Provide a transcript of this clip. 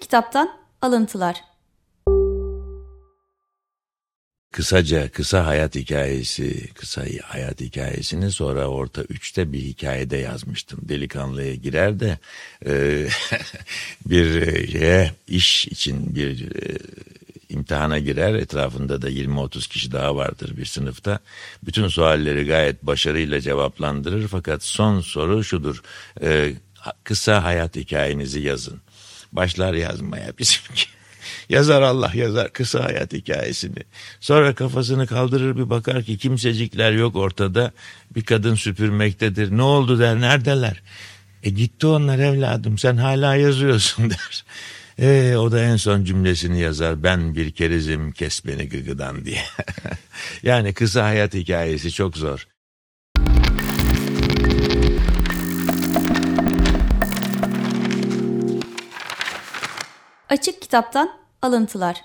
Kitaptan alıntılar. Kısaca kısa hayat hikayesi, kısa hayat hikayesini sonra orta üçte bir hikayede yazmıştım. Delikanlıya girer de e, bir e, şeye, iş için bir e, imtihana girer. Etrafında da 20-30 kişi daha vardır bir sınıfta. Bütün sualleri gayet başarıyla cevaplandırır. Fakat son soru şudur. E, kısa hayat hikayenizi yazın. Başlar yazmaya bizimki. Yazar Allah yazar kısa hayat hikayesini. Sonra kafasını kaldırır bir bakar ki kimsecikler yok ortada. Bir kadın süpürmektedir. Ne oldu der neredeler? E gitti onlar evladım sen hala yazıyorsun der. E, o da en son cümlesini yazar. Ben bir kerizim kes beni gıgıdan diye. yani kısa hayat hikayesi çok zor. Açık Kitaptan alıntılar.